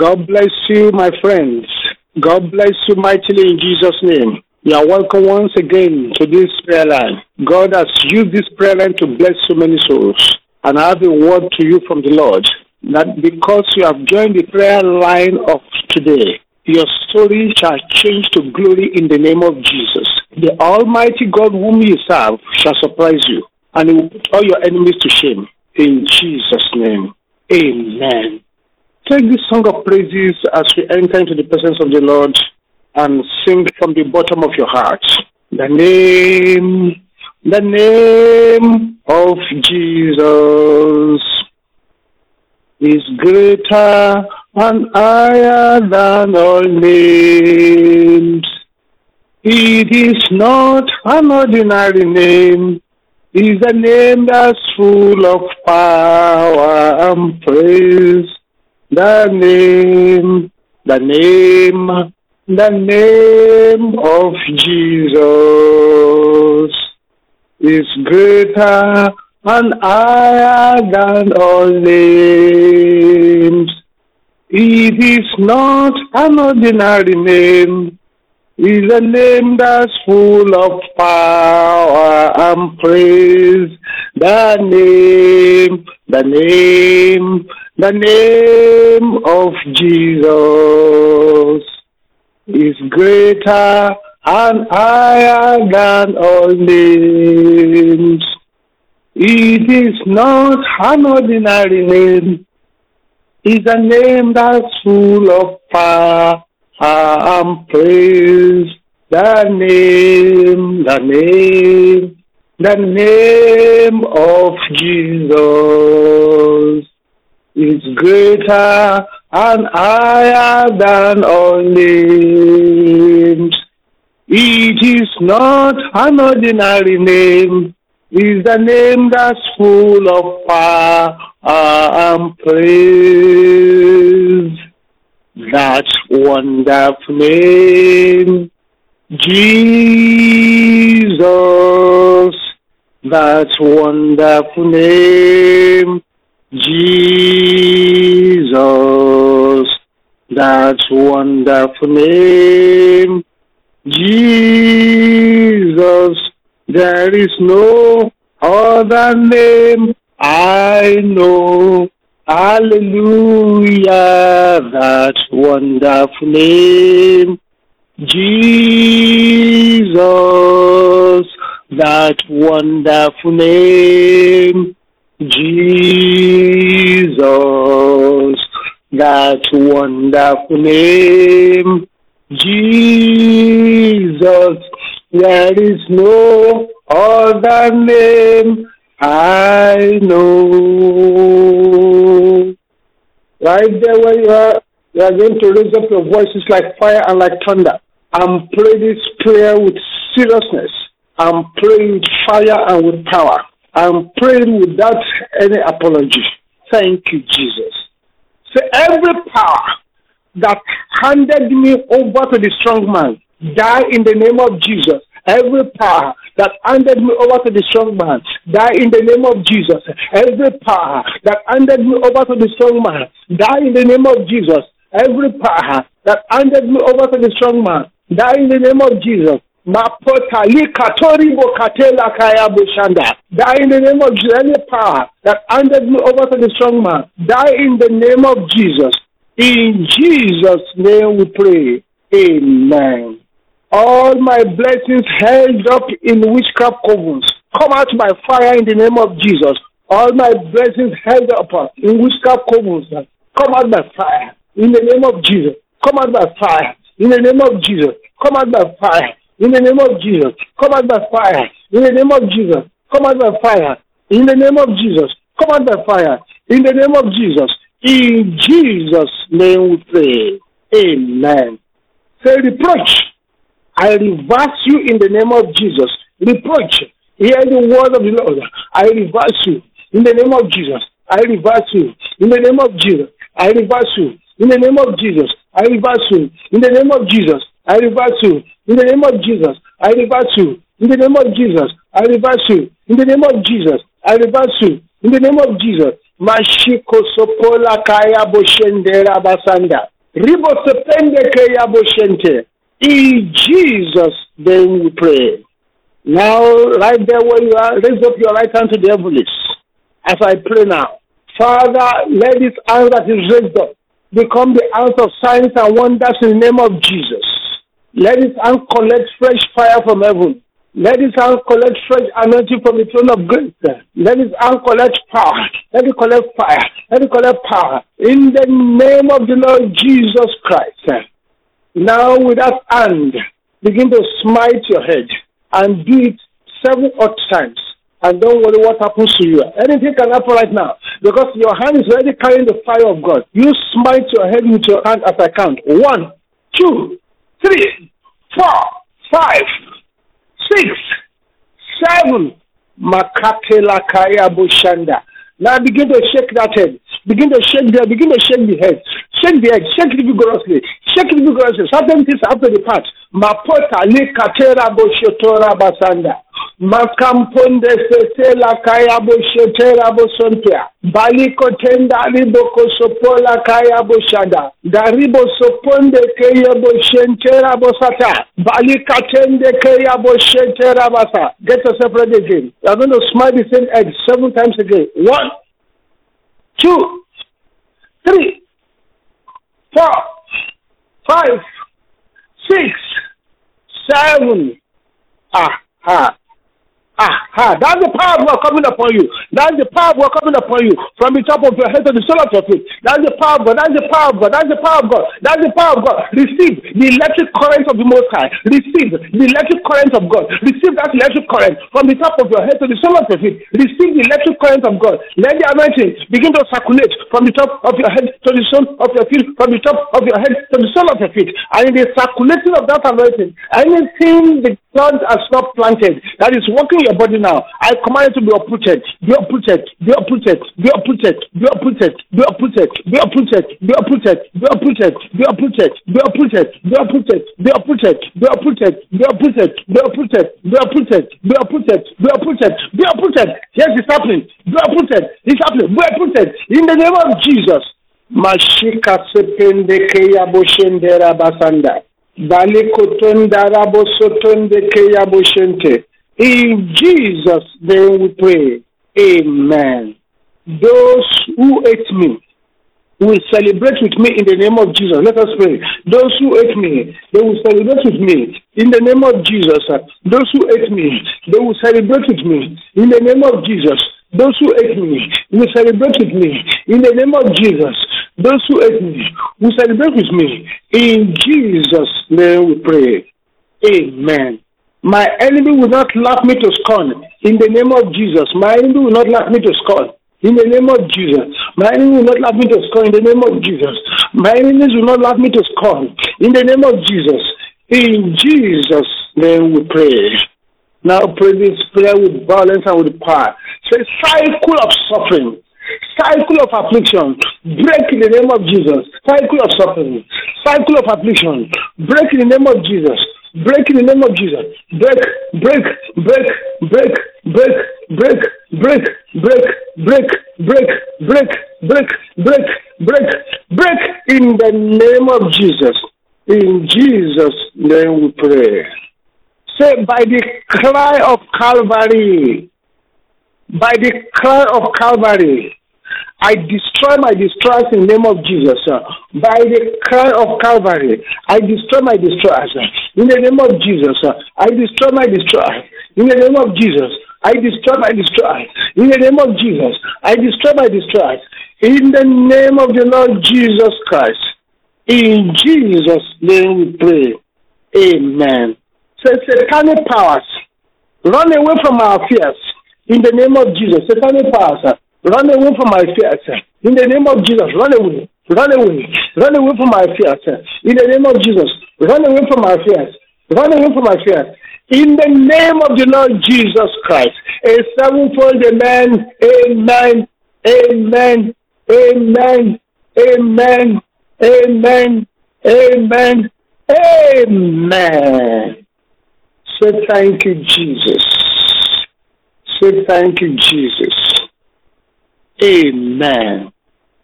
God bless you, my friends. God bless you mightily in Jesus' name. You are welcome once again to this prayer line. God has used this prayer line to bless so many souls. And I have a word to you from the Lord that because you have joined the prayer line of today, your story shall change to glory in the name of Jesus. The Almighty God whom you serve shall surprise you, and he will put all your enemies to shame. In Jesus' name. Amen. Take this song of praises as we enter into the presence of the Lord and sing from the bottom of your heart. The name, the name of Jesus is greater and higher than all names. It is not an ordinary name. It is a name that's full of power and praise. The name, the name, the name of Jesus is greater and higher than all names. It is not an ordinary name. It is a name that's full of power and praise. The name, the name, the name of Jesus is greater and higher than all names. It is not an ordinary name. It's a name that's full of power and praise. The name, the name, the name of Jesus is greater and higher than all names. It is not an ordinary name. It's the name that's full of power and praise. That wonderful name, Jesus. That wonderful name, Jesus. That wonderful name, Jesus. There is no other name I know. Hallelujah, that wonderful name. Jesus, that wonderful name. Jesus, that wonderful name. Jesus, there is no other name I know. Right there where you are, you are going to raise up your voices like fire and like thunder and pray this prayer with seriousness. I'm praying with fire and with power. I'm praying without any apology. Thank you, Jesus. So every power that handed me over to the strong man, die in the name of Jesus. Every power that handed me over to the strong man, die in the name of Jesus. Every power that handed me over to the strong man, die in the name of Jesus. Every power that handed me over to the strong man, die in the name of Jesus. Mapota likatori bokatela kaya bushanda. Die in the name of Jesus. Any power that handed me over to the strong man, die in the name of Jesus. In Jesus' name we pray. Amen. All my blessings held up in witchcraft covens, come out by fire in the name of Jesus. All my blessings held up in witchcraft covens, come out by fire in the name of Jesus. Come out by fire in the name of Jesus. Come out by fire in the name of Jesus. Come out by fire in the name of Jesus. Come out by fire in the name of Jesus. Come out by fire in the name of Jesus. In Jesus' name we pray. Amen. Say reproach. I reverse you in the name of Jesus. Reproach. Hear the word of the Lord. I reverse you in the name of Jesus. I reverse you in the name of Jesus. I reverse you in the name of Jesus. I reverse you in the name of Jesus. I reverse you in the name of Jesus. I reverse you in the name of Jesus. I reverse you in the name of Jesus. I reverse you in the name of Jesus. Mashiko sopola kaya boshendera basanda. Ribo sepende kaya boshente. In Jesus' then we pray. Now, right there where you are, raise up your right hand to the heavens as I pray now. Father, let this hand that is raised up become the hands of signs and wonders in the name of Jesus. Let this hand collect fresh fire from heaven. Let his hand collect fresh anointing from the throne of grace. Let his hand collect power. Let it collect fire. Let it collect power. In the name of the Lord Jesus Christ. Now with that hand, begin to smite your head and do it seven odd times. And don't worry what happens to you. Anything can happen right now because your hand is already carrying the fire of God. You smite your head with your hand as I count. One, two, three, four, five, six, seven. Makatela kaya bushanda. Now begin to shake that head. Begin to shake the begin to shake the head. Shake the head. Shake it vigorously. Shake it vigorously. Certain things have to depart. Mapota likatera boshotora basanda. Makamponde setela kaya boshetera bosompia. Baliko tenda riboko sopola kaya boshada. Daribo soponde kaya boshentera bosata. Balika tende kaya boshentera basa. Get yourself ready again. You are going to smile the same head seven times again. One, two, three, four, five, six, seven. Ah, ah. Ah, ah, that's the power of God coming upon you. That's the power of God coming upon you from the top of your head to the sole of your feet. That's the power of God. That's the power of God. That's the power of God. That's the power of God. Receive the electric current of the Most High. Receive the electric current of God. Receive that electric current from the top of your head to the sole of your feet. Receive the electric current of God. Let the anointing begin to circulate from the top of your head to the sole of your feet, from the top of your head to the sole of your feet. And in the circulation of that anointing, anything the God has not planted that is working your body now, I command it to be uprooted, be uprooted, be uprooted, be uprooted, be uprooted, be uprooted, be uprooted, be uprooted, be uprooted, be uprooted, be uprooted, be uprooted, be uprooted, be uprooted, be uprooted, be uprooted, be uprooted, be uprooted, be uprooted, be uprooted. Yes, it's happening. Be uprooted. It's happening. Be uprooted in the name of Jesus. Mashika sepende keya boshendera basanda. In Jesus' name we pray. Amen. Those who hate me will celebrate with me in the name of Jesus. Let us pray. Those who hate me, they will celebrate with me in the name of Jesus. Those who hate me, they will celebrate with me in the name of Jesus. Those who hate me will celebrate with me in the name of Jesus. Those who hate me will celebrate with me. In Jesus' name we pray. Amen. My enemy will not laugh me to scorn. In the name of Jesus. My enemy will not laugh me to scorn. In the name of Jesus. My enemy will not laugh me to scorn. In the name of Jesus. My enemies will not laugh me to scorn. In the name of Jesus. In Jesus' name we pray. Now pray this prayer with violence and with power. Say cycle of suffering cycle of affliction break in the name of Jesus. Cycle of suffering, cycle of affliction break in the name of Jesus. Break in the name of Jesus. Break, break, break, break, break, break, break, break, break, break, break, break, break, break, break in the name of Jesus. In Jesus' name we pray. Say by the cry of Calvary, by the cry of Calvary, I destroy my destroyers in the name of Jesus. By the cry of Calvary, I destroy my destroyers. In the name of Jesus, I destroy my destroyers. In the name of Jesus, I destroy my destroyers. In the name of Jesus, I destroy my destroyers. In the name of the Lord Jesus Christ. In Jesus' name we pray. Amen. Satanic powers, run away from our fears. In the name of Jesus, satanic powers, run away from my fears. In the name of Jesus, run away. Run away. Run away from my fears. In the name of Jesus, run away from my fears. Run away from my fears. In the name of the Lord Jesus Christ, a sevenfold amen, amen, amen, amen, amen, amen, amen, amen. Say thank you, Jesus. Say thank you, Jesus. Amen.